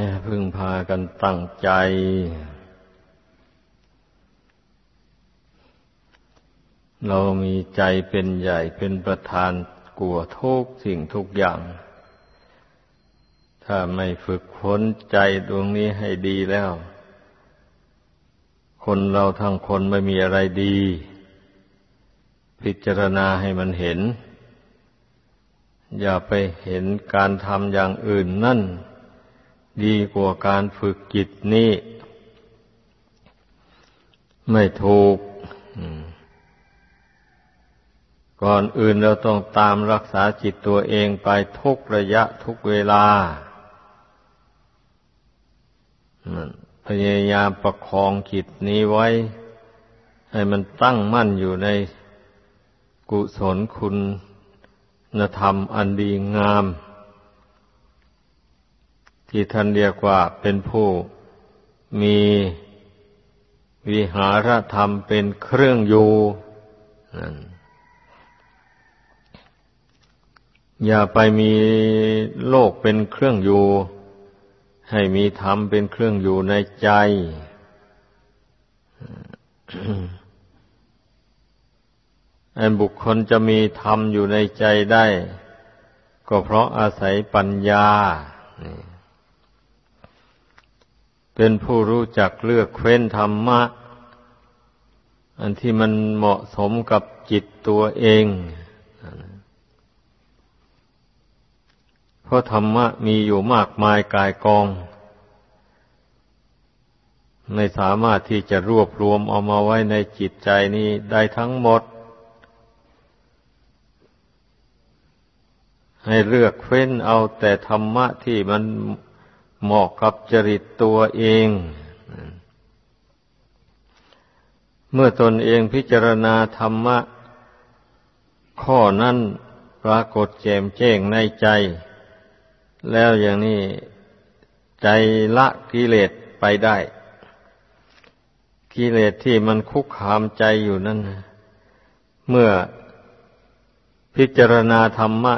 ให้พึ่งพากันตั้งใจ เรามีใจเป็นใหญ่เป็นประธานกลัวทุกสิ่งทุกอย่าง ถ้าไม่ฝึกฝนใจดวงนี้ให้ดีแล้ว คนเราทั้งคนไม่มีอะไรดี พิจารณาให้มันเห็น อย่าไปเห็นการทำอย่างอื่นนั่น ดีกว่าการฝึกจิตนี้ ไม่ถูก ก่อนอื่นเราต้องตามรักษาจิตตัวเองไปทุกระยะทุกเวลา พยายามประคองจิตนี้ไว้ ให้มันตั้งมั่นอยู่ในกุศลคุณธรรมอันดีงาม ที่ท่านเรียกว่าเป็นผู้มีวิหารธรรมเป็นเครื่องอยู่อย่าไปมีโลกเป็นเครื่องอยู่ ให้มีธรรมเป็นเครื่องอยู่ในใจ อันบุคคลจะมีธรรมอยู่ในใจได้ ก็เพราะอาศัยปัญญา เป็นผู้รู้จักเลือกเว้นธรรมะ อันที่มันเหมาะสมกับจิตตัวเอง เพราะธรรมะมีอยู่มากมายกายกอง ไม่สามารถที่จะรวบรวมเอามาไว้ในจิตใจนี้ได้ทั้งหมด ให้เลือกเฟ้นเอาแต่ธรรมะที่มัน เหมาะกับจริตตัวเอง เมื่อตนเองพิจารณาธรรมะ ข้อนั้นปรากฏแจ่มแจ้งในใจ แล้วอย่างนี้ใจละกิเลสไปได้ กิเลสที่มันคุกคามใจอยู่นั่นเมื่อพิจารณาธรรมะ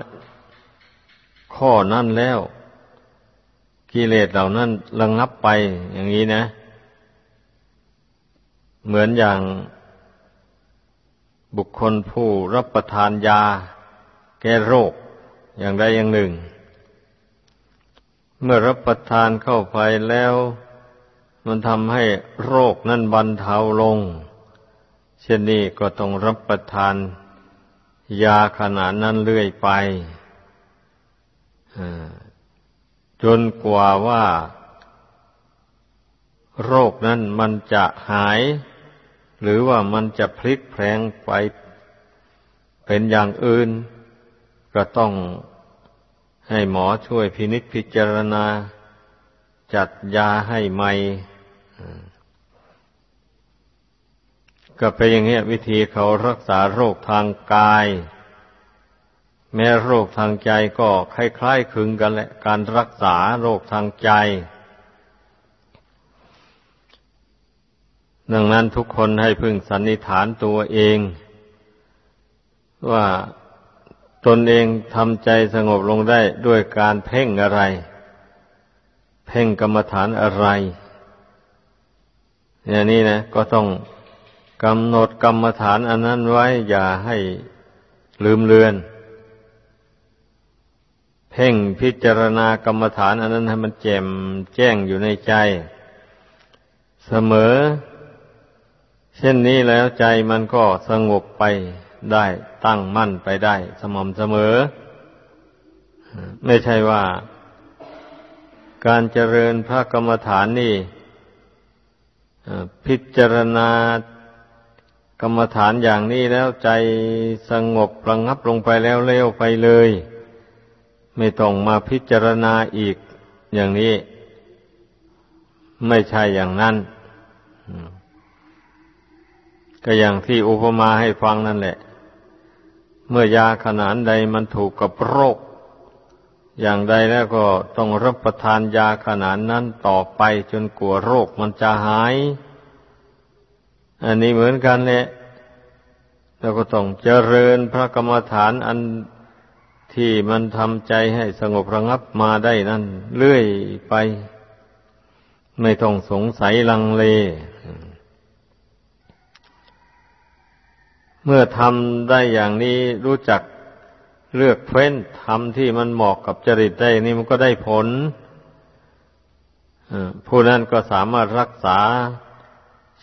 ข้อนั้นแล้ว กิเลสเหล่านั้นระงงับไปอย่างนี้นะ เหมือนอย่างบุคคลผู้รับประทานยา แก้โรคอย่างใดอย่างหนึ่ง เมื่อรับประทานเข้าไปแล้ว มันทำให้โรคนั้นบรรเทาลง เช่นนี้ก็ต้องรับประทานยาขนาดนั้นเรื่อยไป จนกว่าว่า โรคนั้นมันจะหาย หรือว่ามันจะพลิกแพลงไปเป็นอย่างอื่น ก็ต้องให้หมอช่วยพินิจพิจารณา จัดยาให้ใหม่ก็เป็นอย่างนี้วิธีเขารักษาโรคทางกาย แม้โรคทางใจก็คล้ายๆคลึงกันแหละ การรักษาโรคทางใจ ดังนั้นทุกคนให้พึงสันนิฐานตัวเอง ว่าตนเองทำใจสงบลงได้ด้วยการเพ่งอะไร เพ่งกรรมฐานอะไร อย่างนี้นะ ก็ต้องกำหนดกรรมฐานอันนั้นไว้ อย่าให้ลืมเลือน เพ่งพิจารณากรรมฐานอันนั้นให้มันแจ่มแจ้งอยู่ในใจ เสมอ เช่นนี้แล้วใจมันก็สงบไปได้ตั้งมั่นไปได้ สม่ำเสมอ ไม่ใช่ว่า การเจริญพระกรรมฐานนี่พิจารณากรรมฐานอย่างนี้แล้วใจสงบระงับลงไปแล้วเร็วไปเลย ไม่ต้องมาพิจารณาอีกอย่างนี้ ไม่ใช่อย่างนั้น ก็อย่างที่อุปมาให้ฟังนั่นแหละ เมื่อยาขนาดใดมันถูกกับโรค อย่างใดแล้วก็ต้องรับประทานยาขนาดนั้นต่อไปจนกลัวโรคมันจะหาย อันนี้เหมือนกันแหละแล้วก็ต้องเจริญพระกรรมฐานอัน ที่มันทำใจให้สงบระงับมาได้นั่นเลื่อยไป ไม่ต้องสงสัยลังเล เมื่อทำได้อย่างนี้รู้จักเลือกเฟ้นทำที่มันเหมาะกับจริตได้นี่มันก็ได้ผลผู้นั้นก็สามารถรักษา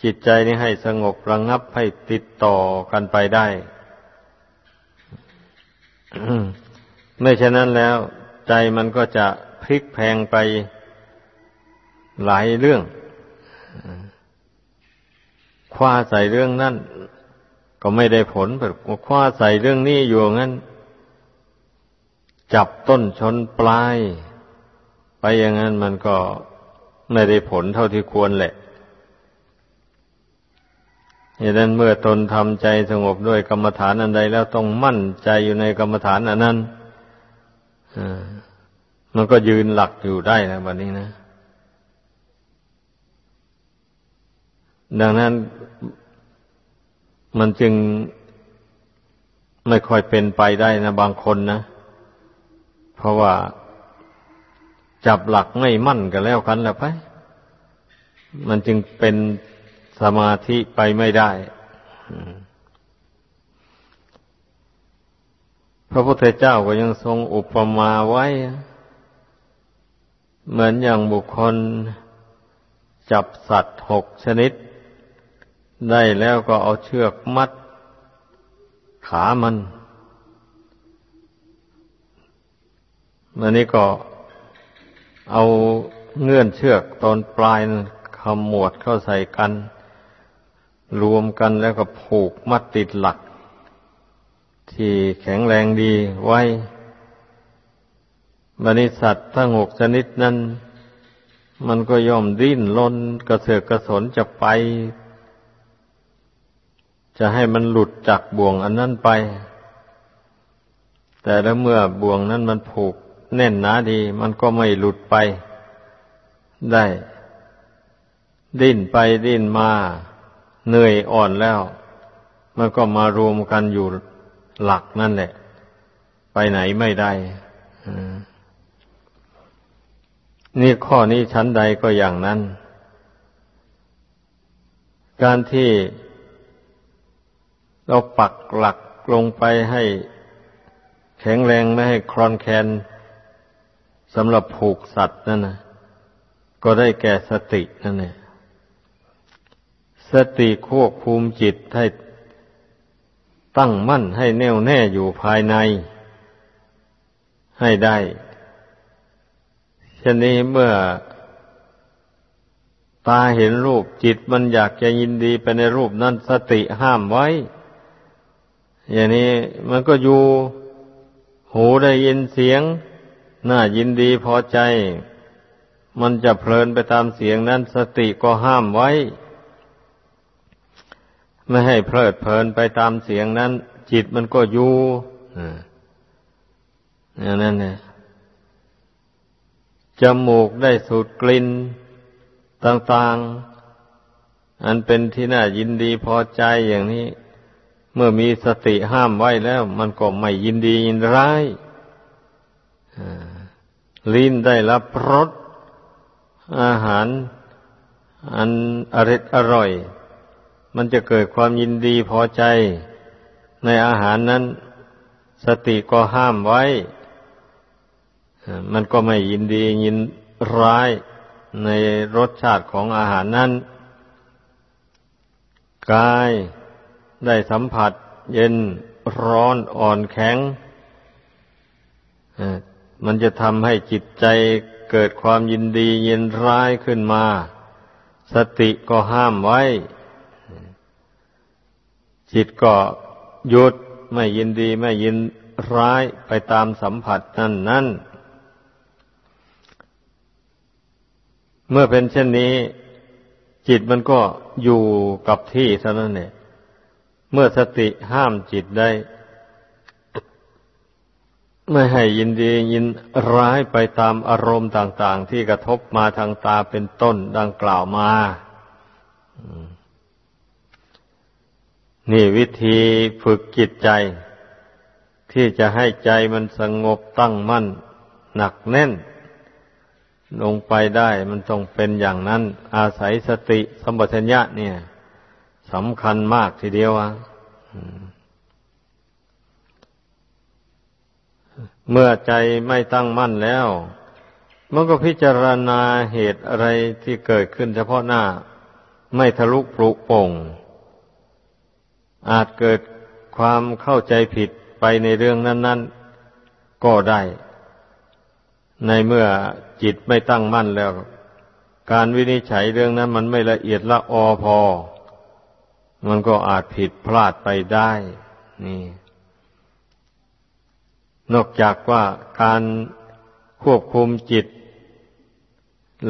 จิตใจนี้ให้สงบระงงับให้ติดต่อกันไปได้ ไม่เช่นนั้นแล้ว ใจมันก็จะพลิกแพงไปหลายเรื่องคว้าใส่เรื่องนั้นก็ไม่ได้ผลแบบคว้าใส่เรื่องนี้อยู่งั้น จับต้นชนปลาย ไปอย่างนั้นมันก็ไม่ได้ผลเท่าที่ควรแหละดังนั้นเมื่อตนทำใจสงบด้วยกรรมฐานอันใดแล้วต้องมั่นใจอยู่ในกรรมฐานอันนั้น มันก็ยืนหลักอยู่ได้แล้ววันนี้นะ ดังนั้นมันจึงไม่ค่อยเป็นไปได้นะบางคนนะ เพราะว่าจับหลักไม่มั่นกันแล้วกันแล้วไป มันจึงเป็นสมาธิไปไม่ได้ พระพุทธเจ้าก็ยังทรงอุปมาไว้ เหมือนอย่างบุคคลจับสัตว์หกชนิด ได้แล้วก็เอาเชือกมัด ขามันมันนี้ก็เอาเงื่อนเชือกตอนปลายขมวดเข้าใส่กัน รวมกันแล้วก็ผูกมัดติดหลัก ที่แข็งแรงดีไว้บริษัททั้งหกชนิดนั้น มันก็ย่อมดิ้นลนกระเสือกกระสนจะไป จะให้มันหลุดจากบ่วงอันนั้นไป แต่แล้วเมื่อบ่วงนั้นมันผูกแน่นหนาดี มันก็ไม่หลุดไป ได้ ดิ้นไปดิ้นมา เหนื่อยอ่อนแล้ว มันก็มารวมกันอยู่ หลักนั่นแหละ ไปไหนไม่ได้นี่ข้อนี้ชั้นใดก็อย่างนั้น การที่เราปักหลักลงไปให้แข็งแรงไม่ให้คลอนแคนสำหรับผูกสัตว์นั่นนะก็ได้แก่สตินั่นเองสติควบคุมจิตให้ ตั้งมั่นให้แน่วแน่อยู่ภายใน ให้ได้เช่นนี้เมื่อ ตาเห็นรูปจิตมันอยากจะยินดีไปในรูปนั้นสติห้ามไว้ อย่างนี้มันก็อยู่ หูได้ยินเสียง น่ายินดีพอใจ มันจะเพลินไปตามเสียงนั้นสติก็ห้ามไว้ ไม่ให้เพลิดเพลินไปตามเสียงนั้น จิตมันก็อยู่อย่างนั้นเนี่ยจมูกได้สูดกลิ่นต่างๆ อันเป็นที่น่ายินดีพอใจอย่างนี้ เมื่อมีสติห้ามไว้แล้ว มันก็ไม่ยินดียินร้ายลิ้นได้รับรสอาหาร อันอริดอร่อย มันจะเกิดความยินดีพอใจในอาหารนั้น สติก็ห้ามไว้ มันก็ไม่ยินดียินร้ายในรสชาติของอาหารนั้น กายได้สัมผัส เย็นร้อนอ่อนแข็ง มันจะทำให้จิตใจเกิดความยินดียินร้ายขึ้นมา สติก็ห้ามไว้ จิตก็หยุดไม่ยินดีไม่ยินร้ายไปตามสัมผัสนั่นนั่นเมื่อเป็นเช่นนี้ จิตมันก็อยู่กับที่เท่านั้นเนี่ยเมื่อสติห้ามจิตได้ ไม่ให้ยินดียินร้ายไปตามอารมณ์ต่าง ๆ ที่กระทบมาทางตาเป็นต้นดังกล่าวมา นี่วิธีฝึกจิตใจ ที่จะให้ใจมันสงบตั้งมั่น หนักแน่น ลงไปได้มันต้องเป็นอย่างนั้น อาศัยสติสัมปชัญญะเนี่ยสำคัญมากทีเดียวอะเมื่อใจไม่ตั้งมั่นแล้ว มันก็พิจารณาเหตุอะไรที่เกิดขึ้นเฉพาะหน้า ไม่ทะลุปลุโป่ง อาจเกิดความเข้าใจผิดไปในเรื่องนั้น ๆ ก็ได้ ในเมื่อจิตไม่ตั้งมั่นแล้ว การวินิจฉัยเรื่องนั้นมันไม่ละเอียดละออพอ มันก็อาจผิดพลาดไปได้ นี่ นอกจากว่าการควบคุมจิต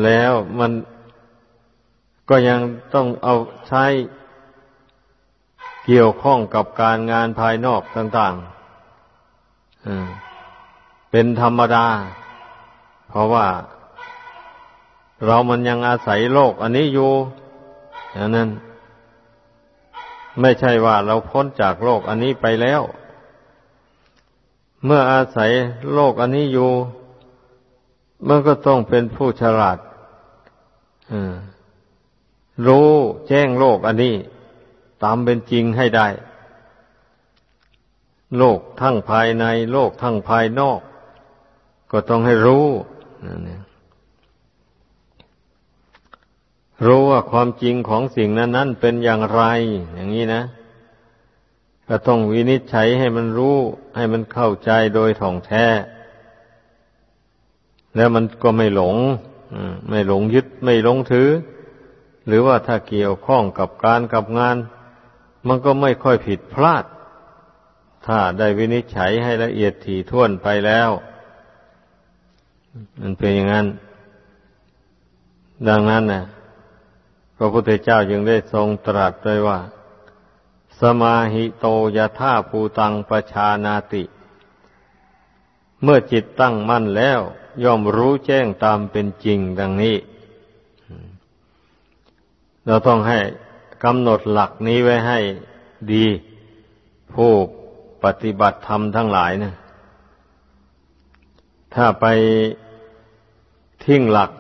แล้วมันก็ยังต้องเอาใช้ เกี่ยวข้องกับการงานภายนอกต่างๆเป็นธรรมดา เพราะว่าเรามันยังอาศัยโลก อันนี้อยู่อย่างนั้น ไม่ใช่ว่าเราพ้นจากโลกอันนี้ไปแล้ว เมื่ออาศัยโลกอันนี้อยู่มันก็ต้องเป็นผู้ฉลาดรู้แจ้งโลกอันนี้ ตามเป็นจริงให้ได้ โลกทั้งภายใน โลกทั้งภายนอก ก็ต้องให้รู้รู้ว่าความจริงของสิ่งนั้นนั้นเป็นอย่างไร อย่างนี้นะก็ต้องวินิจฉัยให้มันรู้ ให้มันเข้าใจโดยถ่องแท้ แล้วมันก็ไม่หลงไม่หลงยึดไม่หลงถือ หรือว่าถ้าเกี่ยวข้องกับการกับงาน มันก็ไม่ค่อยผิดพลาด ถ้าได้วินิจฉัยให้ละเอียดถี่ถ้วนไปแล้ว มันเป็นอย่างนั้น ดังนั้นนะพระพุทธเจ้าจึงได้ทรงตรัสไว้ว่า สมาหิโตยะท่าภูตังประชานาติ เมื่อจิตตั้งมั่นแล้ว ย่อมรู้แจ้งตามเป็นจริงดังนี้ เราต้องให้ กำหนดหลักนี้ไว้ให้ดี ผู้ปฏิบัติธรรมทั้งหลายนะถ้าไปทิ้งหลัก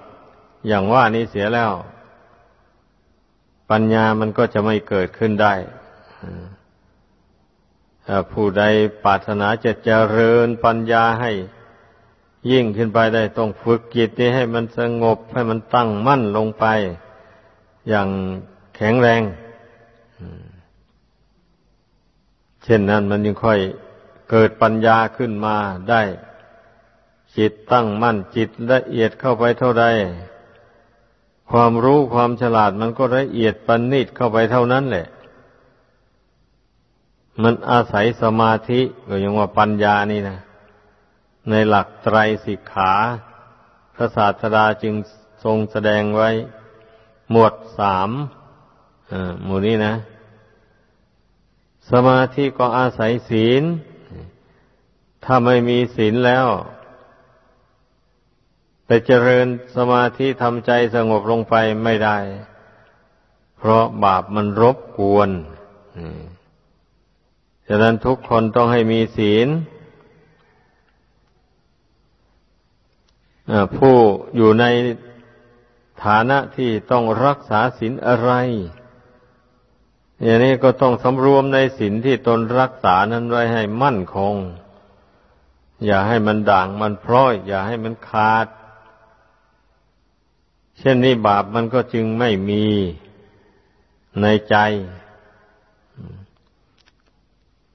อย่างว่านี้เสียแล้ว ปัญญามันก็จะไม่เกิดขึ้นได้ผู้ใดปรารถนาจะเจริญปัญญาให้ยิ่งขึ้นไปได้ต้องฝึกจิตนี้ให้มันสงบให้มันตั้งมั่นลงไป อย่าง แข็งแรง เช่นนั้นมันยังค่อยเกิดปัญญาขึ้นมาได้ จิตตั้งมั่นจิตละเอียดเข้าไปเท่าใดความรู้ความฉลาดมันก็ละเอียดปันนิดเข้าไปเท่านั้นแหละ มันอาศัยสมาธิก็ยังว่าปัญญานี่นะ ในหลักไตรสิกขาพระศาสดาจึงทรงแสดงไว้ หมวดสาม หมู่นี้นะ สมาธิก็อาศัยศีล ถ้าไม่มีศีลแล้ว ไปเจริญสมาธิทำใจสงบลงไปไม่ได้ เพราะบาปมันรบกวนฉะนั้นทุกคนต้องให้มีศีลผู้อยู่ในฐานะที่ต้องรักษาศีลอะไร อย่างนี้ก็ต้องสำรวมในศีลที่ตนรักษานั้นไว้ให้มั่นคง อย่าให้มันด่างมันพร้อย อย่าให้มันขาด เช่นนี้บาปมันก็จึงไม่มีในใจ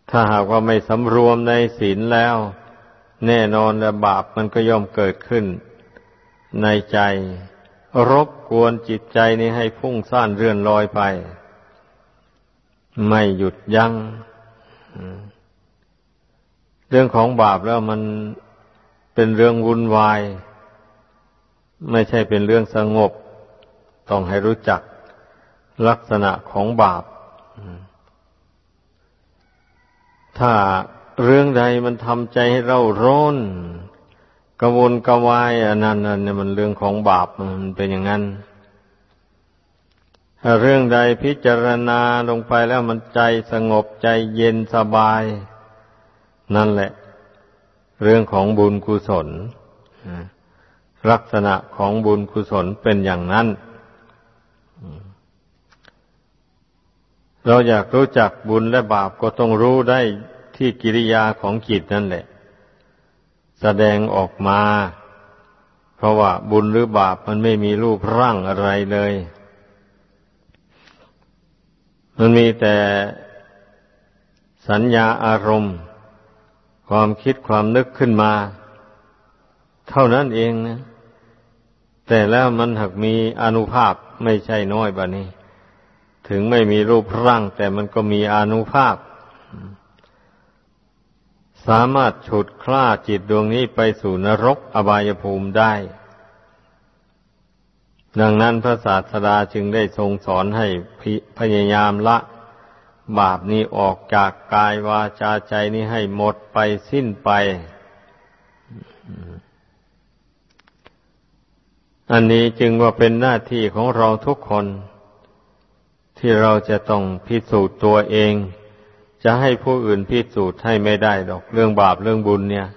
ถ้าหากว่าไม่สำรวมในศีลแล้ว แน่นอนและบาปมันก็ย่อมเกิดขึ้น ในใจ รบกวนจิตใจนี้ให้พุ่งซ่านเรื่อนลอยไป ไม่หยุดยัง้งเรื่องของบาปแล้วมันเป็นเรื่องวุ่นวาย ไม่ใช่เป็นเรื่องสงบ ต้องให้รู้จักลักษณะของบาป ถ้าเรื่องใดมันทำใจให้เราร้อนกระวนกระวายอันนั้นเนี่ยมันเรื่องของบาปมันเป็นอย่างนั้น เรื่องใดพิจารณาลงไปแล้วมันใจสงบใจเย็นสบาย นั่นแหละ เรื่องของบุญกุศลลักษณะของบุญกุศลเป็นอย่างนั้น เราอยากรู้จักบุญและบาปก็ต้องรู้ได้ที่กิริยาของจิตนั่นแหละ แสดงออกมา เพราะว่าบุญหรือบาปมันไม่มีรูปร่างอะไรเลย มันมีแต่สัญญาอารมณ์ ความคิดความนึกขึ้นมา เท่านั้นเองนะแต่แล้วมันหักมีอนุภาพไม่ใช่น้อยบะนี้ ถึงไม่มีรูปร่าง แต่มันก็มีอนุภาพ สามารถฉุดคล้าจิตดวงนี้ไปสู่นรกอบายภูมิได้ ดังนั้นพระศาสดาจึงได้ทรงสอนให้พยายามละ บาปนี้ออกจากกายวาจาใจนี้ให้หมดไปสิ้นไป อันนี้จึงว่าเป็นหน้าที่ของเราทุกคน ที่เราจะต้องพิสูจน์ตัวเอง จะให้ผู้อื่นพิสูจน์ให้ไม่ได้ดอกเรื่องบาปเรื่องบุญเนี่ย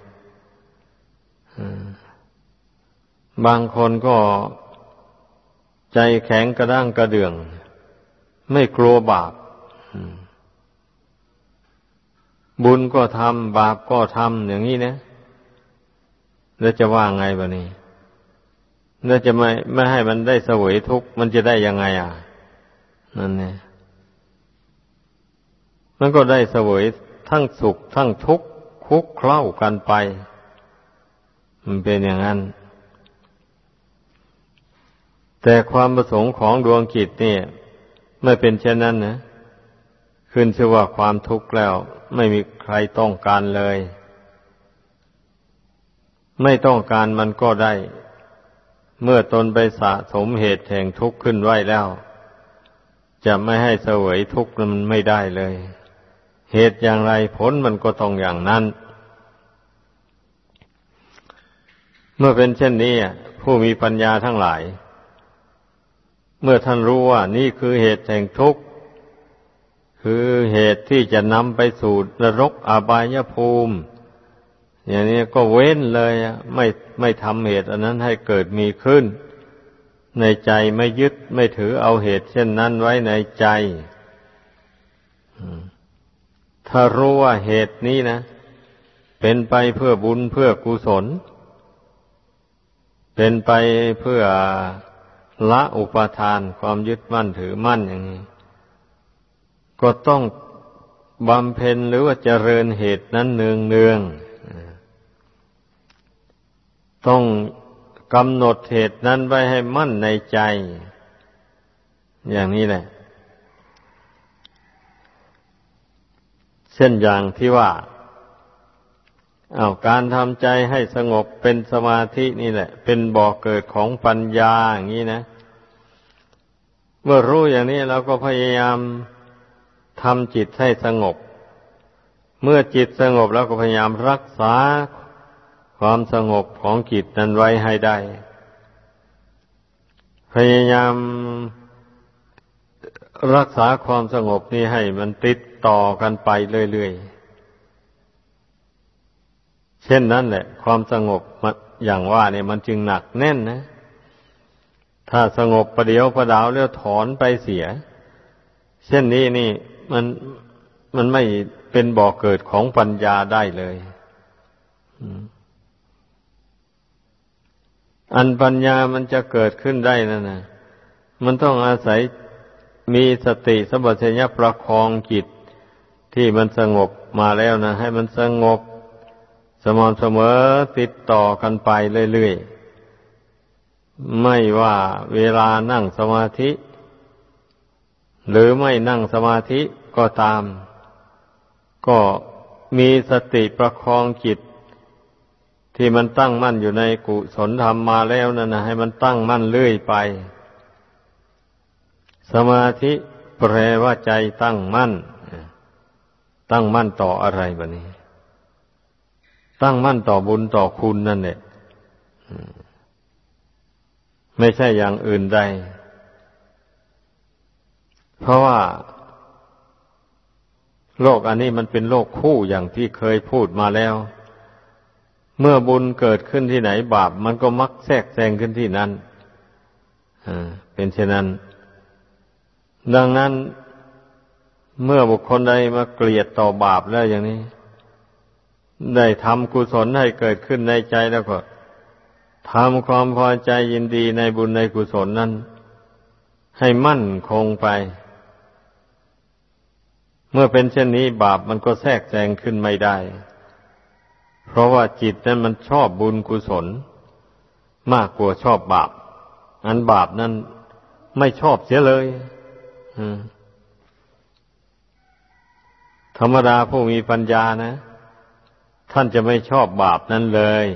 บางคนก็ ใจแข็งกระด้างกระเดื่อง ไม่กลัวบาป บุญก็ทำบาปก็ทำอย่างนี้นะ แล้วจะว่าไงบะนี้ แล้วจะไม่ไม่ให้มันได้สวยทุกข์มันจะได้ยังไงอะ นั่นเนี่ยมันก็ได้สวยทั้งสุขทั้งทุกข์คุกเคล้ากันไป มันเป็นอย่างนั้น แต่ความประสงค์ของดวงจิตเนี่ยไม่เป็นเช่นนั้นนะขึ้นชื่อว่าความทุกข์แล้ว ไม่มีใครต้องการเลย ไม่ต้องการมันก็ได้ เมื่อตนไปสะสมเหตุแห่งทุกข์ขึ้นไว้แล้ว จะไม่ให้เสวยทุกข์มันไม่ได้เลย เหตุอย่างไรผลมันก็ต้องอย่างนั้น เมื่อเป็นเช่นนี้ผู้มีปัญญาทั้งหลาย เมื่อท่านรู้ว่านี่คือเหตุแห่งทุกข์ คือเหตุที่จะนำไปสู่นรกอบายภูมิ อย่างนี้ก็เว้นเลยไม่ไม่ทำเหตุ อันนั้นให้เกิดมีขึ้น ในใจไม่ยึดไม่ถือเอาเหตุ เช่นนั้นไว้ในใจถ้ารู้ว่าเหตุนี้นะ เป็นไปเพื่อบุญเพื่อกุศล เป็นไปเพื่อ ละอุปาทานความยึดมั่นถือมั่นอย่างนี้ ก็ต้องบำเพ็ญหรือว่าเจริญเหตุนั้นเนืองเนืองต้องกำหนดเหตุนั้นไว้ให้มั่นในใจ อย่างนี้แหละ เช่นอย่างที่ว่า อาการทำใจให้สงบเป็นสมาธินี่แหละ เป็นบ่อกเกิดของปัญญาอย่างนี้นะ เมื่อรู้อย่างนี้เราก็พยายามทำจิตให้สงบ เมื่อจิตสงบแล้วก็พยายามรักษาความสงบของจิตนั้นไว้ให้ได้ พยายามรักษาความสงบนี้ให้มันติดต่อกันไปเรื่อยๆ เช่นนั้นแหละ ความสงบอย่างว่าเนี่ยมันจึงหนักแน่นนะ ถ้าสงบประเดียวประดาวแล้วถอนไปเสีย เช่นนี้นี่มันมันไม่เป็นบ่อกเกิดของปัญญาได้เลยอันปัญญามันจะเกิดขึ้นได้นั่นนะมันต้องอาศัยมีสติสัมบัติญประคองจิตที่มันสงบมาแล้วนะให้มันสงบ สม่ำเสมอติดต่อกันไปเรื่อยๆ ไม่ว่าเวลานั่งสมาธิ หรือไม่นั่งสมาธิก็ตาม ก็มีสติประคองจิต ที่มันตั้งมั่นอยู่ในกุศลธรรมมาแล้วนั่นนะให้มันตั้งมั่นเรื่อยไป สมาธิแปลว่าใจตั้งมั่น ตั้งมั่นต่ออะไรบะนี้ ตั้งมั่นต่อบุญต่อคุณนั่นแหละไม่ใช่อย่างอื่นใด เพราะว่า โลกอันนี้มันเป็นโลกคู่อย่างที่เคยพูดมาแล้ว เมื่อบุญเกิดขึ้นที่ไหนบาป มันก็มักแทรกแซงขึ้นที่นั้นเป็นเช่นนั้น ดังนั้นเมื่อบุคคลใดมาเกลียดต่อบาปแล้วอย่างนี้ ได้ทำกุศลให้เกิดขึ้นในใจแล้วก็ทำความพอใจยินดีในบุญในกุศลนั้น ให้มั่นคงไป เมื่อเป็นเช่นนี้บาปมันก็แทรกแซงขึ้นไม่ได้ เพราะว่าจิตนั้นมันชอบบุญกุศล มากกว่าชอบบาป อันบาปนั้นไม่ชอบเสียเลยธรรมดาผู้มีปัญญานะ ท่านจะไม่ชอบบาปนั้นเลย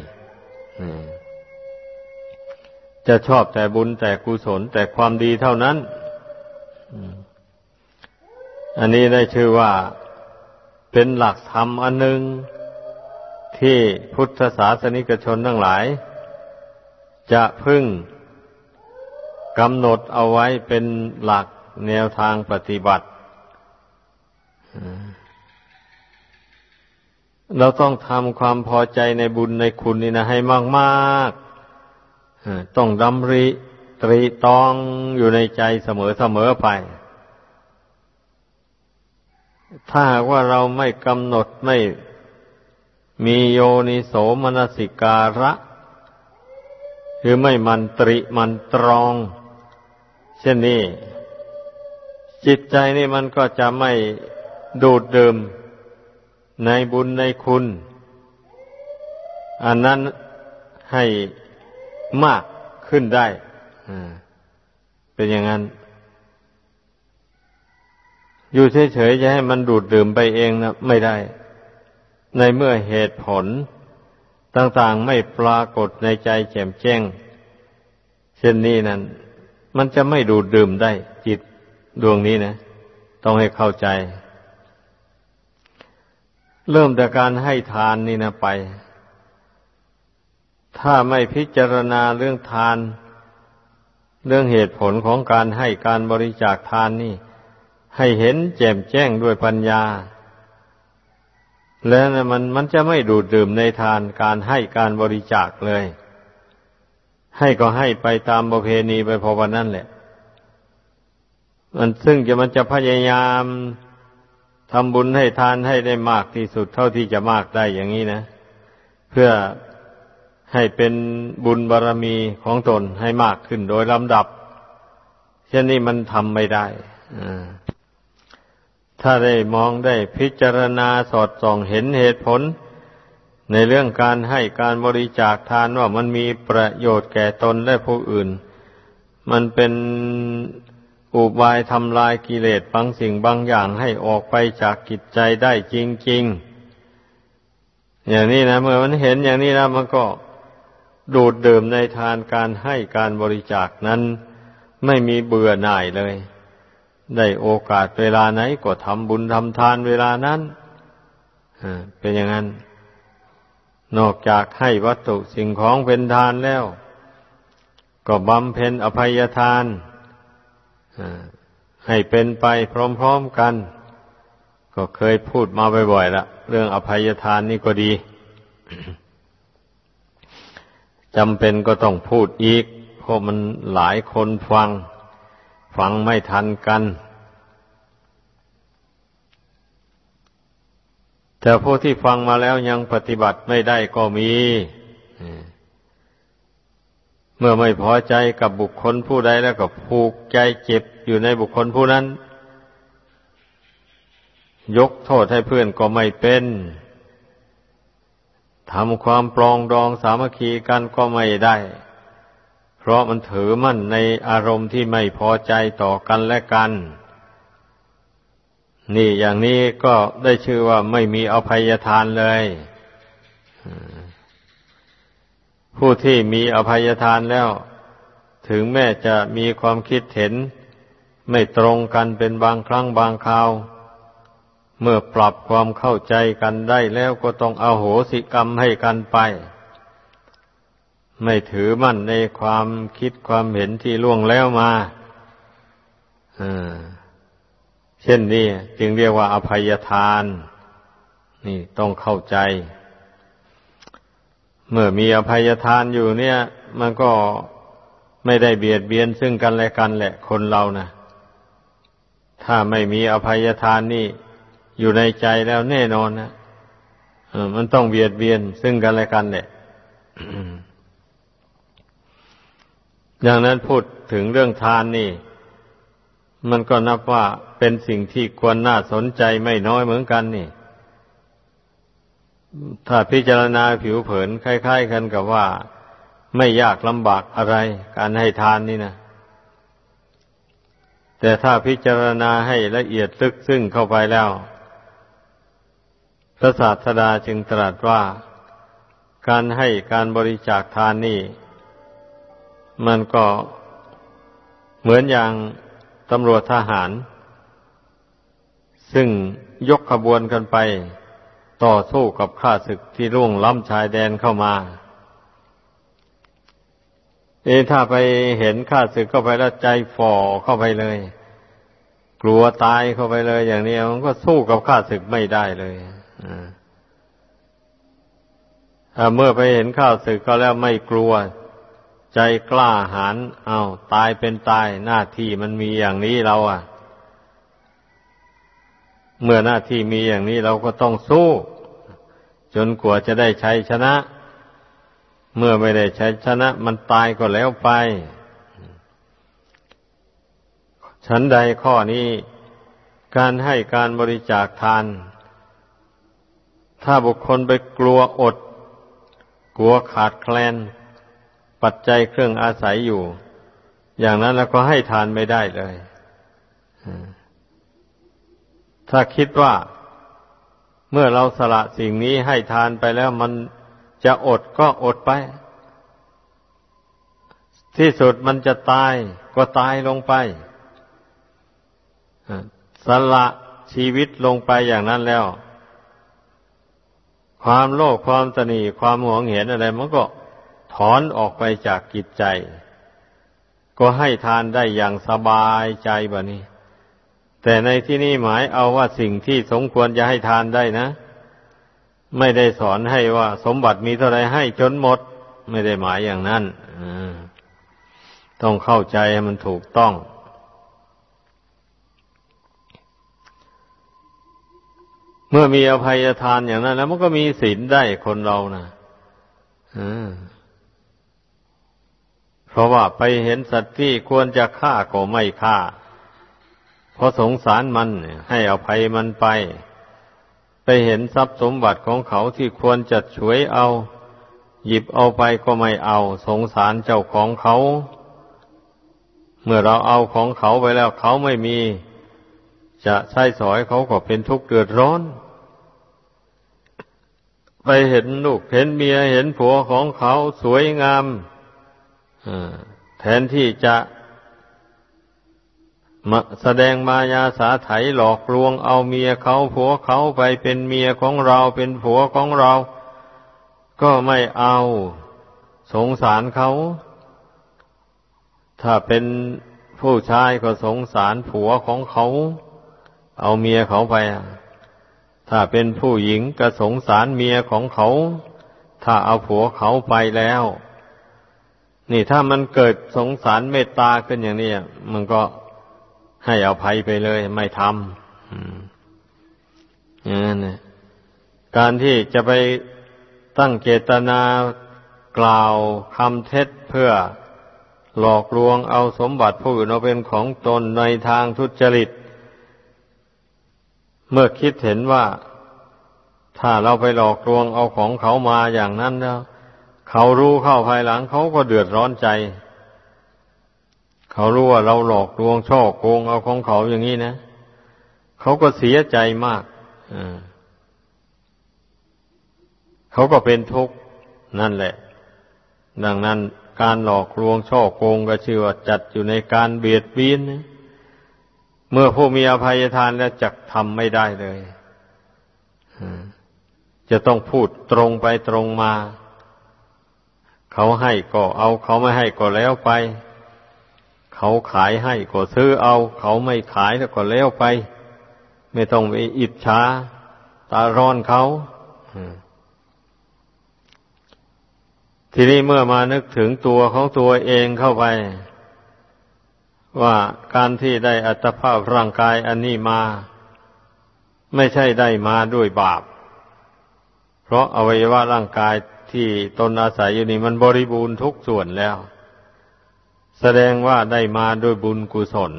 จะชอบแต่บุญแต่กุศลแต่ความดีเท่านั้น อันนี้ได้ชื่อว่าเป็นหลักธรรมอันหนึ่งที่พุทธศาสนิกชนทั้งหลาย จะพึ่งกำหนดเอาไว้เป็นหลักแนวทางปฏิบัติ เราต้องทำความพอใจในบุญในคุณนี่นะให้มากต้องดำริตรีตองอยู่ในใจเสมอเสมอไป ถ้าหากว่าเราไม่กำหนดไม่มีโยนิโสมนสิการะ คือไม่มันตริมันตรอง เช่นนี้ จิตใจนี่มันก็จะไม่ดูดดื่ม ในบุญในคุณ อันนั้นให้มากขึ้นได้เป็นอย่างนั้น อยู่เฉยๆจะให้มันดูดดื่มไปเองนะไม่ได้ ในเมื่อเหตุผลต่างๆไม่ปรากฏในใจแจ่มแจ้ง เช่นนี้นั้น มันจะไม่ดูดดื่มได้จิตดวงนี้นะ ต้องให้เข้าใจ เริ่มจากการให้ทานนี่นะไป ถ้าไม่พิจารณาเรื่องทาน เรื่องเหตุผลของการให้การบริจาคทานนี่ ให้เห็นแจ่มแจ้งด้วยปัญญา แล้วนะมันมันจะไม่ดูดดื่มในทานการให้การบริจาคเลย ให้ก็ให้ไปตามประเพณีไปพอวันนั้นแหละ มันซึ่งจะมันจะพยายาม ทำบุญให้ทานให้ได้มากที่สุดเท่าที่จะมากได้อย่างนี้นะ เพื่อให้เป็นบุญบารรมีของตนให้มากขึ้นโดยลำดับ เช่นนี้มันทำไม่ได้ถ้าได้มองได้พิจารณาสอดส่องเห็นเหตุผล ในเรื่องการให้การบริจาคทานว่ามันมีประโยชน์แก่ตนและผู้อื่น มันเป็น อุบายทำลายกิเลสบางสิ่งบางอย่างให้ออกไปจากกิจใจได้จริง ๆ อย่างนี้นะ เมื่อมันเห็นอย่างนี้แล้วมันก็ดูดดื่มในทานการให้การบริจาคนั้น ไม่มีเบื่อหน่ายเลย ได้โอกาสเวลาไหนก็ทำบุญทำทานเวลานั้นเป็นอย่างนั้น นอกจากให้วัตถุสิ่งของเป็นทานแล้ว ก็บำเพ็ญอภัยทาน ให้เป็นไปพร้อมๆกัน ก็เคยพูดมาบ่อยๆละเรื่องอภัยทานนี่ก็ดีจำเป็นก็ต้องพูดอีก เพราะมันหลายคนฟัง ฟังไม่ทันกัน แต่ผู้ที่ฟังมาแล้วยังปฏิบัติไม่ได้ก็มี เมื่อไม่พอใจกับบุคคลผู้ใดแล้วก็ผูกใจเจ็บ อยู่ในบุคคลผู้นั้น ยกโทษให้เพื่อนก็ไม่เป็นทำความปลองดองสามัคคีกันก็ไม่ได้ เพราะมันถือมั่นในอารมณ์ที่ไม่พอใจต่อกันและกัน นี่อย่างนี้ก็ได้ชื่อว่าไม่มีอภัยทานเลย ผู้ที่มีอภัยทานแล้ว ถึงแม้จะมีความคิดเห็น ไม่ตรงกันเป็นบางครั้งบางคราว เมื่อปรับความเข้าใจกันได้แล้วก็ต้องเอาโหสิกรรมให้กันไป ไม่ถือมั่นในความคิดความเห็นที่ล่วงแล้วมาเช่นนี้จึงเรียกว่าอภัยทาน นี่ต้องเข้าใจ เมื่อมีอภัยทานอยู่เนี่ย มันก็ไม่ได้เบียดเบียนซึ่งกันและกันแหละคนเรานะ ถ้าไม่มีอภัยทานนี่ อยู่ในใจแล้วแน่นอนนะมันต้องเบียดเบียนซึ่งกันและกันแหละอย่างนั้นพูดถึงเรื่องทานนี่ มันก็นับว่าเป็นสิ่งที่ควรน่าสนใจไม่น้อยเหมือนกันนี่ ถ้าพิจารณาผิวเผินคล้าย ๆ กันกับว่า ไม่ยากลำบากอะไร การให้ทานนี่นะ แต่ถ้าพิจารณาให้ละเอียดลึกซึ้งเข้าไปแล้ว พระศาสดาจึงตรัสว่า การให้การบริจาคทานนี่ มันก็เหมือนอย่างตำรวจทหาร ซึ่งยกขบวนกันไป ต่อสู้กับข้าศึกที่ร่วงล้ำชายแดนเข้ามา เอถ้าไปเห็นข้าศึกเข้าไปแล้วใจฝ่อเข้าไปเลย กลัวตายเข้าไปเลย อย่างนี้มันก็สู้กับข้าศึกไม่ได้เลยอ่าเมื่อไปเห็นข้าศึกก็แล้วไม่กลัว ใจกล้าหาญเอาตายเป็นตายหน้าที่มันมีอย่างนี้เราอะ เมื่อหน้าที่มีอย่างนี้เราก็ต้องสู้ จนกว่าจะได้ชัยชนะ เมื่อไม่ได้ใช้ชนะมันตายก็แล้วไป ฉันใดข้อนี้ การให้การบริจาคทาน ถ้าบุคคลไปกลัวอด กลัวขาดแคลน ปัจจัยเครื่องอาศัยอยู่ อย่างนั้นแล้วก็ให้ทานไม่ได้เลย ถ้าคิดว่า เมื่อเราสละสิ่งนี้ให้ทานไปแล้วมัน จะอดก็อดไป ที่สุดมันจะตายก็ตายลงไปสละชีวิตลงไปอย่างนั้นแล้ว ความโลภความตนีความหวงเห็นอะไร มันก็ถอนออกไปจากกิจใจ ก็ให้ทานได้อย่างสบายใจแบบนี้ แต่ในที่นี้หมายเอาว่าสิ่งที่สมควรจะให้ทานได้นะ ไม่ได้สอนให้ว่า สมบัติมีเท่าไรให้จนหมด ไม่ได้หมายอย่างนั้นต้องเข้าใจให้มันถูกต้อง เมื่อมีอภัยทานอย่างนั้น แล้วมันก็มีศีลได้คนเรานะเพราะว่าไปเห็นสัตว์ที่ควรจะฆ่าก็ไม่ฆ่า เพราะสงสารมันให้อภัยมันไป ไปเห็นทรัพย์สมบัติของเขาที่ควรจะช่วยเอา หยิบเอาไปก็ไม่เอา สงสารเจ้าของเขา เมื่อเราเอาของเขาไปแล้วเขาไม่มี จะใช้สอยเขาก็เป็นทุกข์เดือดร้อน ไปเห็นลูกเห็นเมียเห็นผัวของเขาสวยงามแทนที่จะ แสดงมายาสาไถหลอกลวงเอาเมียเขาผัวเขาไปเป็นเมียของเราเป็นผัวของเรา ก็ไม่เอา สงสารเขา ถ้าเป็นผู้ชายก็สงสารผัวของเขา เอาเมียเขาไป ถ้าเป็นผู้หญิงก็สงสารเมียของเขา ถ้าเอาผัวเขาไปแล้ว นี่ถ้ามันเกิดสงสารเมตตาขึ้นอย่างนี้มันก็ ให้อภัยไปเลยไม่ทำอย่างนั้นนะการที่จะไปตั้งเจตนากล่าวคำเท็จเพื่อหลอกลวงเอาสมบัติผู้อื่นเอาเป็นของตนในทางทุจริต เมื่อคิดเห็นว่า ถ้าเราไปหลอกลวงเอาของเขามาอย่างนั้นแล้ว เขารู้เข้าภายหลังเขาก็เดือดร้อนใจ เขารู้ว่าเราหลอกลวงช่อโกงเอาของเขาอย่างนี้นะเขาก็เสียใจมากเขาก็เป็นทุกข์นั่นแหละ ดังนั้นการหลอกลวงช่อโกงก็ชื่อว่าจัดอยู่ในการเบียดเบียนนะเมื่อผู้มีอภัยทานแล้วจักทำไม่ได้เลยจะต้องพูดตรงไปตรงมา เขาให้ก็เอาเขาไม่ให้ก็แล้วไป เขาขายให้ก็ซื้อเอา เขาไม่ขายแล้วก็เลี้ยวไป ไม่ต้องไปอิจฉาตาร้อนเขาทีนี้เมื่อมานึกถึงตัวของตัวเองเข้าไป ว่าการที่ได้อัตภาพร่างกายอันนี้มา ไม่ใช่ได้มาด้วยบาป เพราะอวัยวะร่างกายที่ตนอาศัยอยู่นี่มันบริบูรณ์ทุกส่วนแล้ว แสดงว่าได้มาด้วยบุญกุศล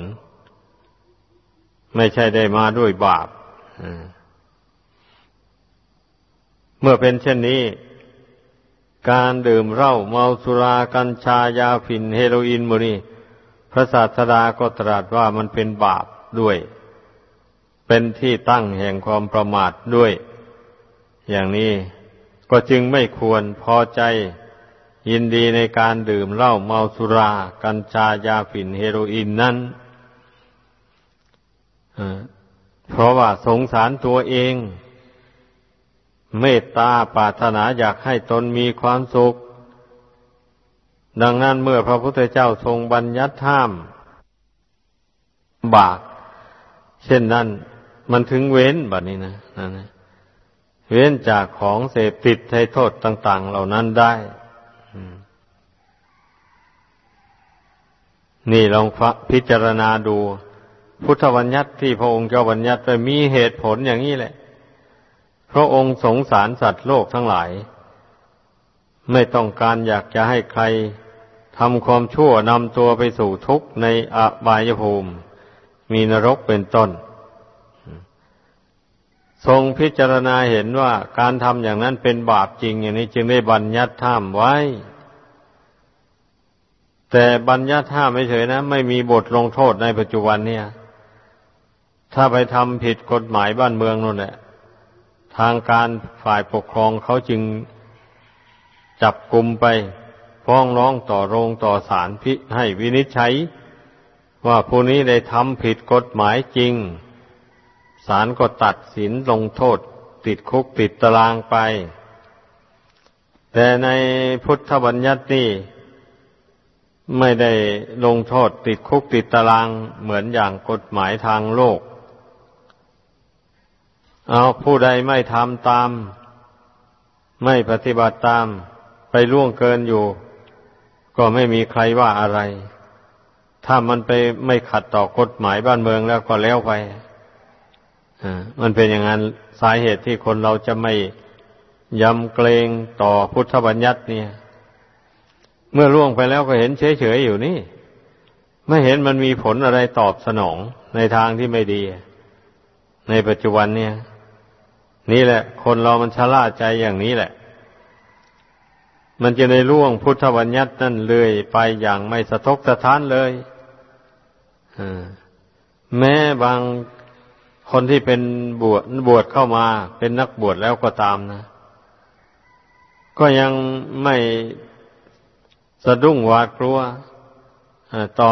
ไม่ใช่ได้มาด้วยบาปเมื่อเป็นเช่นนี้ การดื่มเหล้าเมาสุรากัญชายาฝิ่นเฮโรอีนมูนี่พระศาสดาก็ตรัสว่ามันเป็นบาปด้วย เป็นที่ตั้งแห่งความประมาทด้วย อย่างนี้ก็จึงไม่ควรพอใจ ยินดีในการดื่มเหล้าเมาสุรา กัญชายาฝิ่นเฮโรอีนนั้นเพราะว่าสงสารตัวเอง เมตตาปรารถนาอยากให้ตนมีความสุข ดังนั้นเมื่อพระพุทธเจ้าทรงบัญญัติห้าม บากเช่นนั้น มันถึงเว้นแบบนี้นะนนนะ เว้นจากของเสพติดให้โทษต่าง ๆ เหล่านั้นได้ นี่ลองพิจารณาดู พุทธบัญญัติที่พระองค์เจ้าบัญญัติไปมีเหตุผลอย่างนี้แหละ พระองค์สงสารสัตว์โลกทั้งหลาย ไม่ต้องการอยากจะให้ใครทำความชั่วนำตัวไปสู่ทุกข์ในอบายภูมิ มีนรกเป็นต้น ทรงพิจารณาเห็นว่าการทำอย่างนั้นเป็นบาปจริงอย่างนี้จึงได้บัญญัติห้ามไว้ แต่บัญญัติห้ามไม่เฉยนะ ไม่มีบทลงโทษในปัจจุบันเนี่ย ถ้าไปทำผิดกฎหมายบ้านเมืองนั่นแหละ ทางการฝ่ายปกครองเขาจึงจับกลุ่มไปฟ้องร้องต่อโรงต่อศาลพิให้วินิจฉัย ว่าผู้นี้ได้ทำผิดกฎหมายจริงศาลก็ตัดสินลงโทษ ติดคุกติดตารางไป แต่ในพุทธบัญญัตินี่ ไม่ได้ลงโทษติดคุกติดตารางเหมือนอย่างกฎหมายทางโลก เอาผู้ใดไม่ทำตาม ไม่ปฏิบัติตามไปล่วงเกินอยู่ ก็ไม่มีใครว่าอะไร ถ้ามันไปไม่ขัดต่อกฎหมายบ้านเมืองแล้วก็แล้วไปมันเป็นอย่างนั้นสาเหตุที่คนเราจะไม่ยำเกรงต่อพุทธบัญญัติเนี่ย เมื่อล่วงไปแล้วก็เห็นเฉยๆอยู่นี่ ไม่เห็นมันมีผลอะไรตอบสนองในทางที่ไม่ดี ในปัจจุบันเนี่ย นี่แหละ คนเรามันชะล่าใจอย่างนี้แหละ มันจะในล่วงพุทธบัญญัตินั่นเลยไปอย่างไม่สะทกสะท้านเลยแม้บางคนที่เป็นบวชบวชเข้ามา เป็นนักบวชแล้วก็ตามนะ ก็ยังไม่ สะดุ้งหวาดกลัวต่อ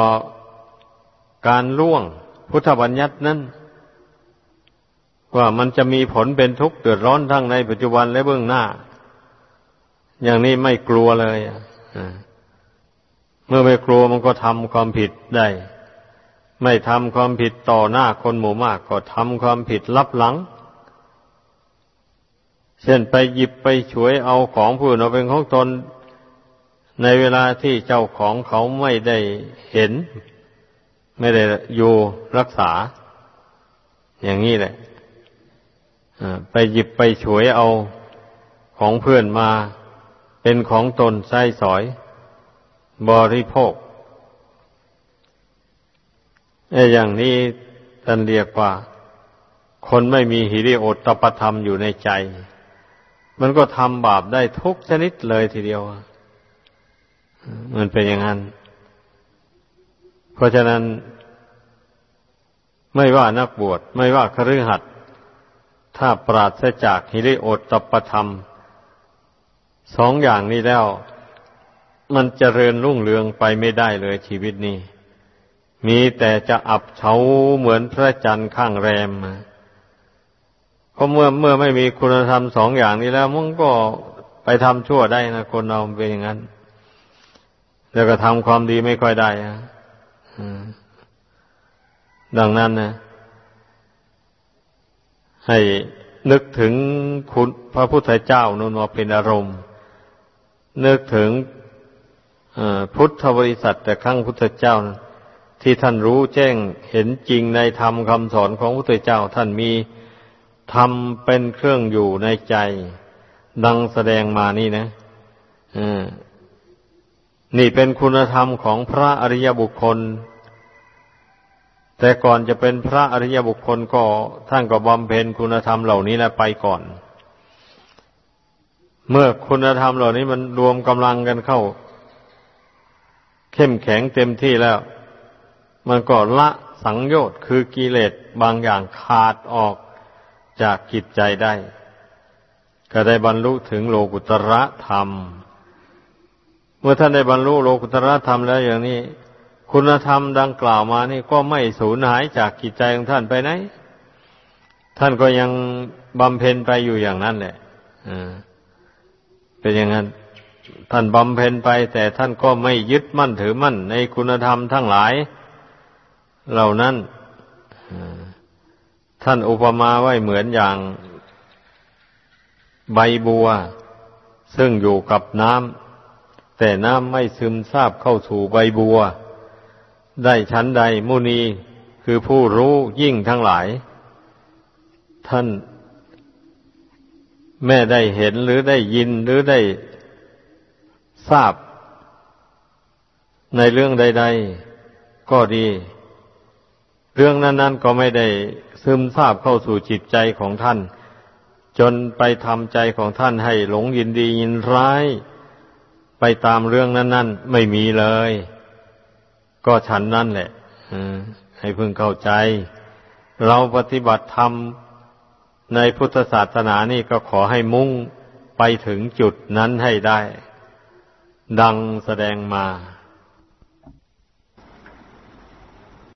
การล่วงพุทธบัญญัตินั้น ว่ามันจะมีผลเป็นทุกข์เดือดร้อนทั้งในปัจจุบันและเบื้องหน้า อย่างนี้ไม่กลัวเลยเมื่อไม่กลัวมันก็ทำความผิดได้ ไม่ทำความผิดต่อหน้าคนหมู่มาก ก็ทำความผิดลับหลัง เช่นไปหยิบไปฉวยเอาของผู้อื่นเอาเป็นของตน ในเวลาที่เจ้าของเขาไม่ได้เห็น ไม่ได้อยู่รักษา อย่างนี้แหละไปหยิบไปฉวยเอาของเพื่อนมา เป็นของตนใช้สอย บริโภคไอ้อย่างนี้ท่านเรียกว่า คนไม่มีหิริโอตตปธรรมอยู่ในใจ มันก็ทำบาปได้ทุกชนิดเลยทีเดียว มันเป็นอย่างนั้น เพราะฉะนั้นไม่ว่านักบวชไม่ว่าคฤหัสถถ้าปราศจากฮิริโอตตปธรรม สองอย่างนี้แล้ว มันจเจริญรุ่งเรืองไปไม่ได้เลยชีวิตนี้ มีแต่จะอับเฉาเหมือนพระจันทร์ข้างแรมเพราะเมื่อเมื่อไม่มีคุณธรรมสองอย่างนี้แล้วมันก็ไปทำชั่วได้นะคนเราเป็นอย่างนั้น แล้วก็ทำความดีไม่ค่อยได้อะดังนั้นนะ ให้นึกถึงคุณพระพุทธเจ้านุนว่าเป็นอารมณ์ นึกถึงพุทธบริษัทแต่ครั้งพุทธเจ้า ที่ท่านรู้แจ้งเห็นจริงในธรรมคำสอนของพุทธเจ้า ท่านมีธรรมเป็นเครื่องอยู่ในใจ ดังแสดงมานี่นะ นี่เป็นคุณธรรมของพระอริยบุคคล แต่ก่อนจะเป็นพระอริยบุคคลก็ท่านก็บำเพ็ญคุณธรรมเหล่านี้แหละไปก่อน เมื่อคุณธรรมเหล่านี้มันรวมกำลังกันเข้า เข้มแข็งเต็มที่แล้ว มันก็ละสังโยชน์คือกิเลสบางอย่างขาดออกจากจิตใจได้ ก็ได้บรรลุถึงโลกุตระธรรม เมื่อท่านได้บรรลุโลกุตระธรรมแล้วอย่างนี้ คุณธรรมดังกล่าวมานี่ก็ไม่สูญหายจากกิจใจของท่านไปไหน ท่านก็ยังบำเพ็ญไปอยู่อย่างนั้นแหละเป็นอย่างนั้น ท่านบำเพ็ญไป แต่ท่านก็ไม่ยึดมั่นถือมั่น ในคุณธรรมทั้งหลาย เหล่านั้นท่านอุปมาไว้เหมือนอย่างใบบัว ซึ่งอยู่กับน้ำ แต่น้ำไม่ซึมซาบเข้าสู่ใบบัว ได้ชั้นใดมุนีคือผู้รู้ยิ่งทั้งหลาย ท่าน แม่ได้เห็นหรือได้ยินหรือได้ทราบ ในเรื่องใด ๆ ก็ดี เรื่องนั้น ๆ ก็ไม่ได้ซึมซาบเข้าสู่จิตใจของท่าน จนไปทำใจของท่านให้หลงยินดียินร้าย ไปตามเรื่องนั้น ๆ ไม่มีเลย ก็ฉันนั่นแหละให้พึงเข้าใจ เราปฏิบัติธรรมในพุทธศาสนานี่ก็ขอให้มุ่งไปถึงจุดนั้นให้ได้ ดังแสดงมา